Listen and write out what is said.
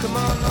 Come on.